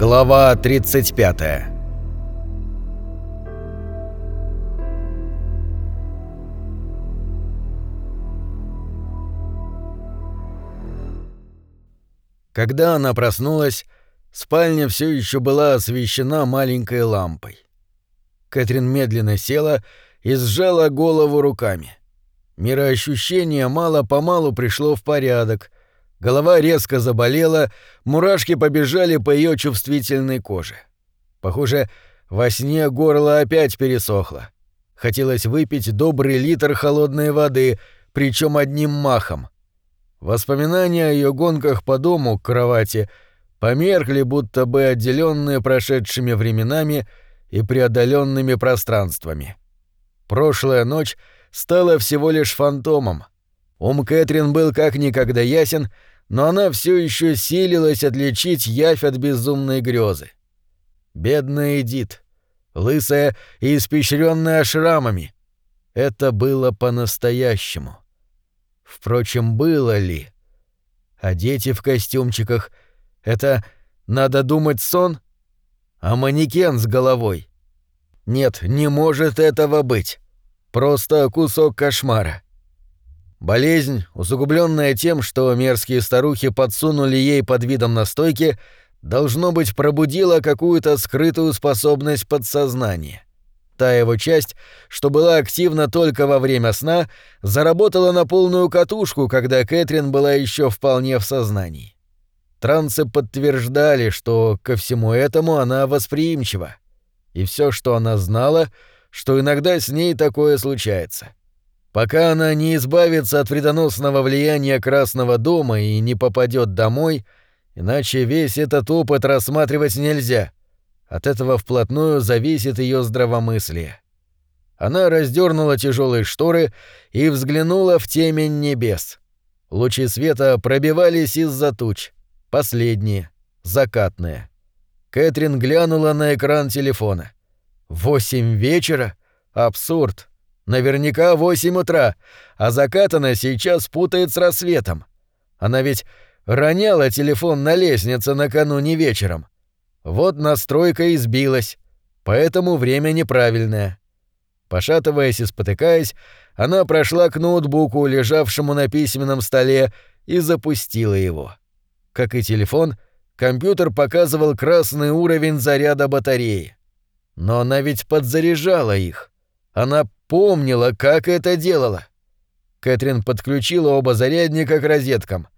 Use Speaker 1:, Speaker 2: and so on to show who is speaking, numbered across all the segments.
Speaker 1: Глава 35 Когда она проснулась, спальня все еще была освещена маленькой лампой. Кэтрин медленно села и сжала голову руками. Мироощущение мало-помалу пришло в порядок. Голова резко заболела, мурашки побежали по ее чувствительной коже. Похоже, во сне горло опять пересохло. Хотелось выпить добрый литр холодной воды, причем одним махом. Воспоминания о ее гонках по дому к кровати померкли, будто бы отделенные прошедшими временами и преодоленными пространствами. Прошлая ночь стала всего лишь фантомом. Ум Кэтрин был как никогда ясен, но она все еще силилась отличить явь от безумной грезы. Бедная Эдит, лысая и испещренная шрамами. Это было по-настоящему. Впрочем, было ли? А дети в костюмчиках — это, надо думать, сон? А манекен с головой? Нет, не может этого быть. Просто кусок кошмара. Болезнь, усугубленная тем, что мерзкие старухи подсунули ей под видом настойки, должно быть, пробудила какую-то скрытую способность подсознания. Та его часть, что была активна только во время сна, заработала на полную катушку, когда Кэтрин была еще вполне в сознании. Трансы подтверждали, что ко всему этому она восприимчива. И все, что она знала, что иногда с ней такое случается — Пока она не избавится от вредоносного влияния Красного дома и не попадет домой, иначе весь этот опыт рассматривать нельзя. От этого вплотную зависит ее здравомыслие. Она раздернула тяжелые шторы и взглянула в темень небес. Лучи света пробивались из-за туч. Последние, закатные. Кэтрин глянула на экран телефона. «Восемь вечера? Абсурд!» Наверняка восемь утра, а закат она сейчас путает с рассветом. Она ведь роняла телефон на лестнице накануне вечером. Вот настройка избилась, поэтому время неправильное. Пошатываясь и спотыкаясь, она прошла к ноутбуку, лежавшему на письменном столе, и запустила его. Как и телефон, компьютер показывал красный уровень заряда батареи. Но она ведь подзаряжала их. Она помнила, как это делала. Кэтрин подключила оба зарядника к розеткам.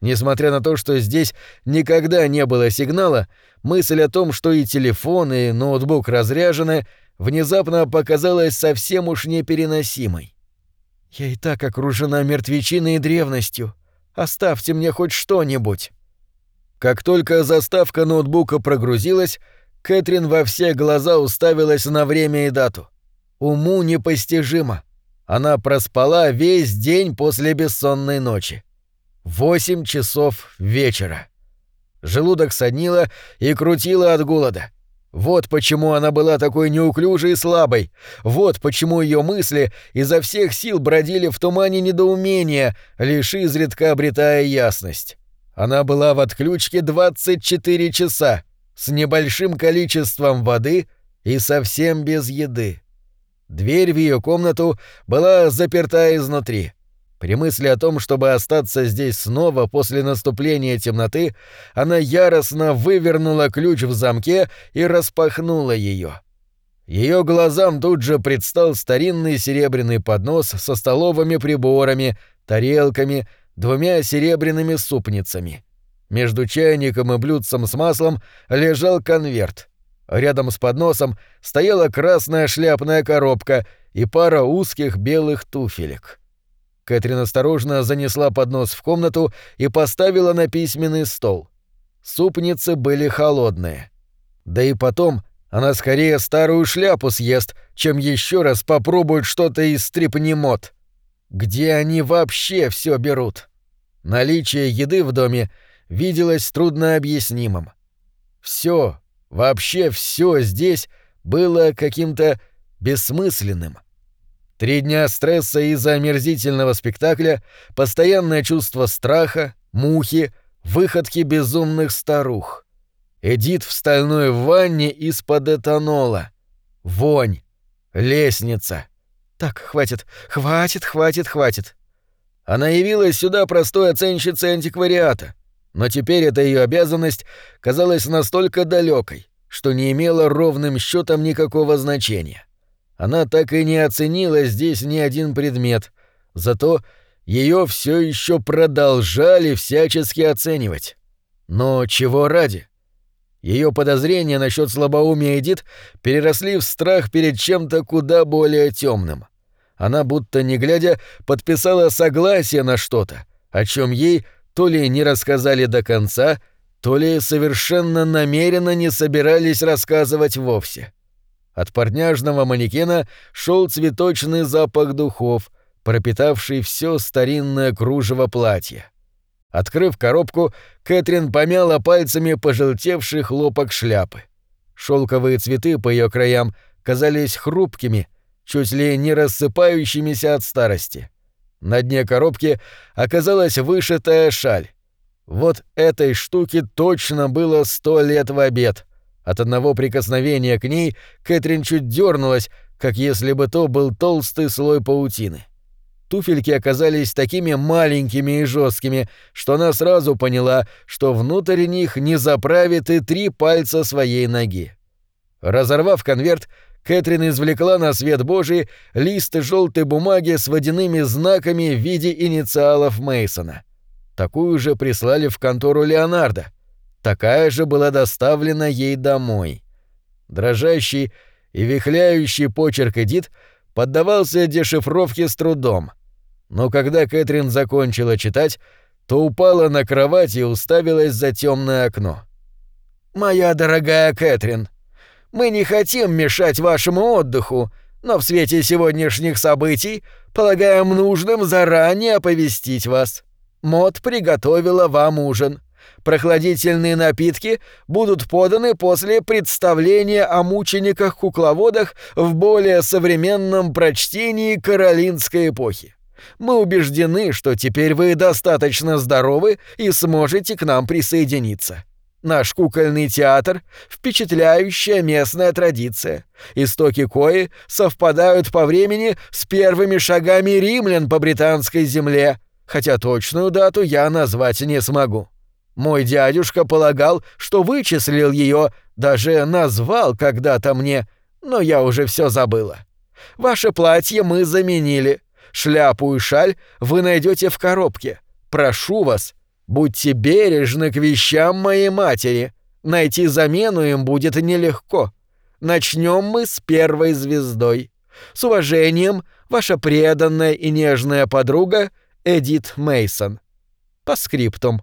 Speaker 1: Несмотря на то, что здесь никогда не было сигнала, мысль о том, что и телефон, и ноутбук разряжены, внезапно показалась совсем уж непереносимой. «Я и так окружена мертвечиной и древностью. Оставьте мне хоть что-нибудь». Как только заставка ноутбука прогрузилась, Кэтрин во все глаза уставилась на время и дату уму непостижимо. Она проспала весь день после бессонной ночи. Восемь часов вечера. Желудок соднило и крутило от голода. Вот почему она была такой неуклюжей и слабой. Вот почему ее мысли изо всех сил бродили в тумане недоумения, лишь изредка обретая ясность. Она была в отключке 24 часа, с небольшим количеством воды и совсем без еды. Дверь в ее комнату была заперта изнутри. При мысли о том, чтобы остаться здесь снова после наступления темноты, она яростно вывернула ключ в замке и распахнула ее. Ее глазам тут же предстал старинный серебряный поднос со столовыми приборами, тарелками, двумя серебряными супницами. Между чайником и блюдцем с маслом лежал конверт — Рядом с подносом стояла красная шляпная коробка и пара узких белых туфелек. Кэтрин осторожно занесла поднос в комнату и поставила на письменный стол. Супницы были холодные. Да и потом она скорее старую шляпу съест, чем еще раз попробует что-то из стрипнемот. Где они вообще все берут? Наличие еды в доме виделось труднообъяснимым. Все, Вообще все здесь было каким-то бессмысленным. Три дня стресса из-за омерзительного спектакля, постоянное чувство страха, мухи, выходки безумных старух. Эдит в стальной ванне из-под этанола. Вонь. Лестница.
Speaker 2: Так, хватит, хватит, хватит, хватит.
Speaker 1: Она явилась сюда простой оценщицей антиквариата, но теперь эта ее обязанность казалась настолько далекой, что не имела ровным счетом никакого значения. Она так и не оценила здесь ни один предмет, зато ее все еще продолжали всячески оценивать. Но чего ради? Ее подозрения насчет слабоумия Эдит переросли в страх перед чем-то куда более темным. Она, будто не глядя, подписала согласие на что-то, о чем ей то ли не рассказали до конца, то ли совершенно намеренно не собирались рассказывать вовсе. От парняжного манекена шел цветочный запах духов, пропитавший все старинное кружево платья. Открыв коробку, Кэтрин помяла пальцами пожелтевший хлопок шляпы. Шелковые цветы по ее краям казались хрупкими, чуть ли не рассыпающимися от старости. На дне коробки оказалась вышитая шаль. Вот этой штуке точно было сто лет в обед. От одного прикосновения к ней Кэтрин чуть дернулась, как если бы то был толстый слой паутины. Туфельки оказались такими маленькими и жесткими, что она сразу поняла, что внутрь них не заправит и три пальца своей ноги. Разорвав конверт, Кэтрин извлекла на свет Божий лист желтой бумаги с водяными знаками в виде инициалов Мейсона. Такую же прислали в контору Леонардо. Такая же была доставлена ей домой. Дрожащий и вихляющий почерк Эдит поддавался дешифровке с трудом — но когда Кэтрин закончила читать, то упала на кровать и уставилась за темное окно. «Моя дорогая Кэтрин, мы не хотим мешать вашему отдыху, но в свете сегодняшних событий полагаем нужным заранее оповестить вас. Мод приготовила вам ужин. Прохладительные напитки будут поданы после представления о мучениках-кукловодах в более современном прочтении каролинской эпохи. Мы убеждены, что теперь вы достаточно здоровы и сможете к нам присоединиться. Наш кукольный театр — впечатляющая местная традиция. Истоки кои совпадают по времени с первыми шагами римлян по британской земле, хотя точную дату я назвать не смогу. Мой дядюшка полагал, что вычислил ее, даже назвал когда-то мне, но я уже все забыла. Ваше платье мы заменили — Шляпу и шаль вы найдете в коробке. Прошу вас, будьте бережны к вещам моей матери. Найти замену им будет нелегко. Начнем мы с первой звездой. С уважением, ваша преданная и нежная подруга Эдит Мейсон. По скриптум.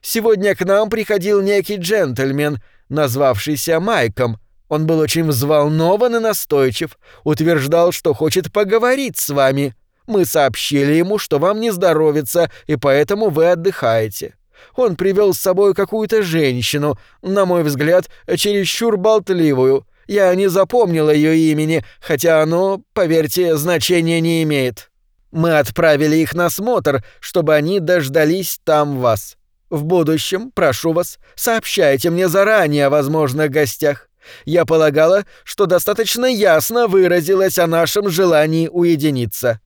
Speaker 1: Сегодня к нам приходил некий джентльмен, назвавшийся Майком. Он был очень взволнован и настойчив, утверждал, что хочет поговорить с вами. Мы сообщили ему, что вам не здоровится, и поэтому вы отдыхаете. Он привел с собой какую-то женщину, на мой взгляд, чересчур болтливую. Я не запомнила ее имени, хотя оно, поверьте, значения не имеет. Мы отправили их на смотр, чтобы они дождались там вас. В будущем, прошу вас, сообщайте мне заранее о возможных гостях. Я полагала, что достаточно ясно выразилась о нашем желании уединиться.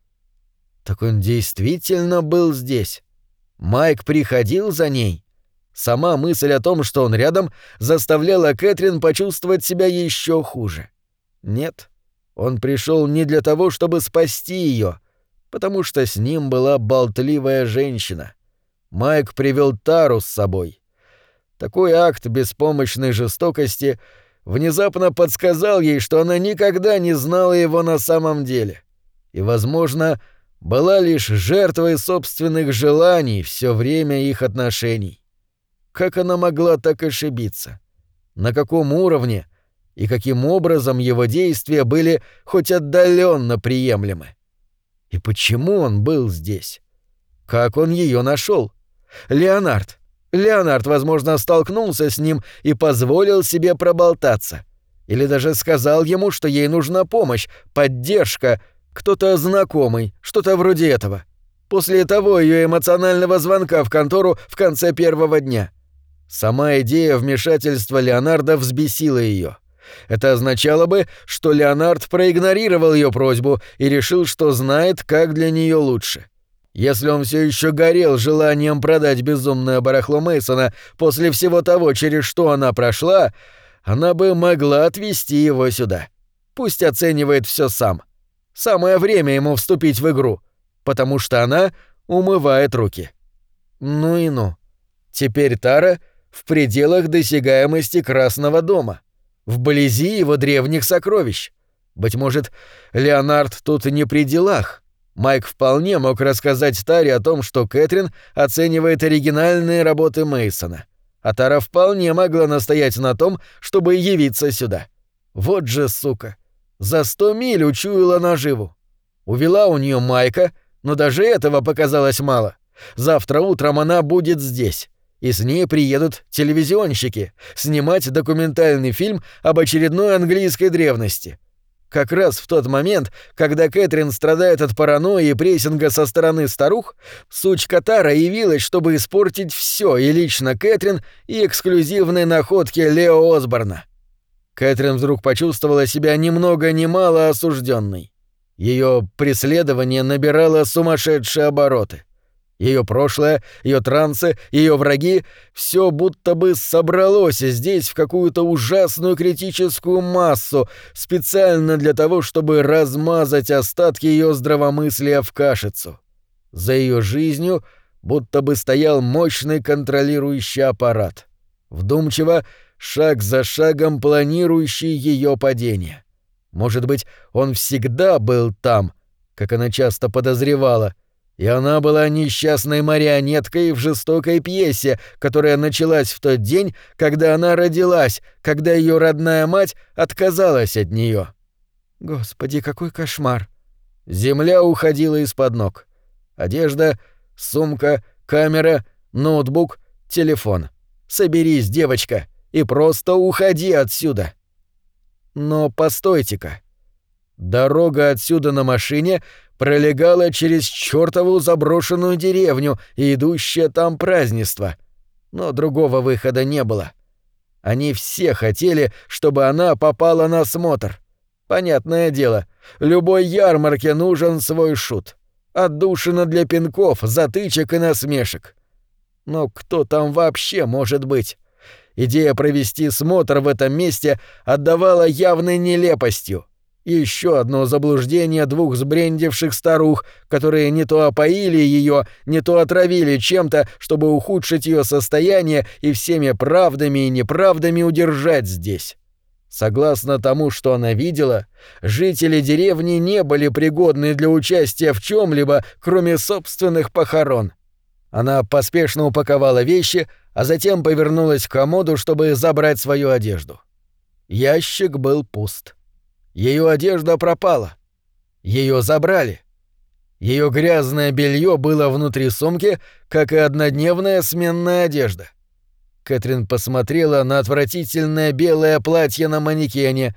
Speaker 1: Так он действительно был здесь. Майк приходил за ней. Сама мысль о том, что он рядом, заставляла Кэтрин почувствовать себя еще хуже. Нет, он пришел не для того, чтобы спасти ее, потому что с ним была болтливая женщина. Майк привел Тару с собой. Такой акт беспомощной жестокости внезапно подсказал ей, что она никогда не знала его на самом деле. И, возможно, была лишь жертвой собственных желаний все время их отношений. Как она могла так ошибиться? На каком уровне и каким образом его действия были хоть отдаленно приемлемы? И почему он был здесь? Как он ее нашел? Леонард. Леонард, возможно, столкнулся с ним и позволил себе проболтаться. Или даже сказал ему, что ей нужна помощь, поддержка — кто-то знакомый, что-то вроде этого. После того ее эмоционального звонка в контору в конце первого дня. Сама идея вмешательства Леонардо взбесила ее. Это означало бы, что Леонард проигнорировал ее просьбу и решил, что знает, как для нее лучше. Если он все еще горел желанием продать безумное барахло Мейсона после всего того, через что она прошла, она бы могла отвезти его сюда. Пусть оценивает все сам. Самое время ему вступить в игру, потому что она умывает руки. Ну и ну. Теперь Тара в пределах досягаемости Красного дома, вблизи его древних сокровищ. Быть может, Леонард тут не при делах. Майк вполне мог рассказать Таре о том, что Кэтрин оценивает оригинальные работы Мейсона, а Тара вполне могла настоять на том, чтобы явиться сюда. Вот же сука. За сто миль учуяла наживу. Увела у нее Майка, но даже этого показалось мало. Завтра утром она будет здесь и с ней приедут телевизионщики снимать документальный фильм об очередной английской древности. Как раз в тот момент, когда Кэтрин страдает от паранойи и прессинга со стороны старух, сучка Тара явилась, чтобы испортить все и лично Кэтрин, и эксклюзивные находки Лео Осборна. Кэтрин вдруг почувствовала себя ни много ни мало осужденной. Ее преследование набирало сумасшедшие обороты — ее прошлое, ее трансы, ее враги — все будто бы собралось здесь в какую-то ужасную критическую массу, специально для того, чтобы размазать остатки ее здравомыслия в кашицу. За ее жизнью будто бы стоял мощный контролирующий аппарат. Вдумчиво, шаг за шагом планирующий ее падение. Может быть, он всегда был там, как она часто подозревала — и она была несчастной марионеткой в жестокой пьесе, которая началась в тот день, когда она родилась, когда ее родная мать отказалась от нее. Господи, какой кошмар! Земля уходила из-под ног. Одежда, сумка, камера, ноутбук, телефон. Соберись, девочка, и просто уходи отсюда. Но постойте-ка. Дорога отсюда на машине пролегала через чертову заброшенную деревню и идущее там празднество. Но другого выхода не было. Они все хотели, чтобы она попала на смотр. Понятное дело, любой ярмарке нужен свой шут. Отдушина для пинков, затычек и насмешек. Но кто там вообще может быть? Идея провести смотр в этом месте отдавала явной нелепостью. Еще одно заблуждение двух сбрендивших старух, которые не то опоили ее, не то отравили чем-то, чтобы ухудшить ее состояние и всеми правдами и неправдами удержать здесь. Согласно тому, что она видела, жители деревни не были пригодны для участия в чем-либо, кроме собственных похорон. Она поспешно упаковала вещи, а затем повернулась к комоду, чтобы забрать свою одежду. Ящик был пуст. Ее одежда пропала. Ее забрали. Ее грязное белье было внутри сумки, как и однодневная сменная одежда. Кэтрин посмотрела на отвратительное белое платье на манекене,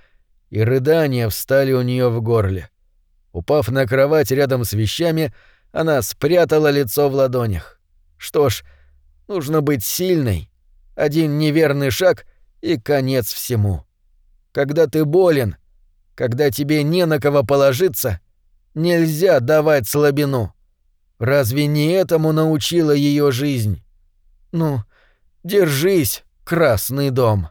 Speaker 1: и рыдания встали у нее в горле. Упав на кровать рядом с вещами, она спрятала лицо в ладонях. Что ж, нужно быть сильной. Один неверный шаг — и конец всему. Когда ты болен — когда тебе не на кого положиться, нельзя давать слабину. Разве не этому научила ее жизнь? Ну, держись, Красный дом.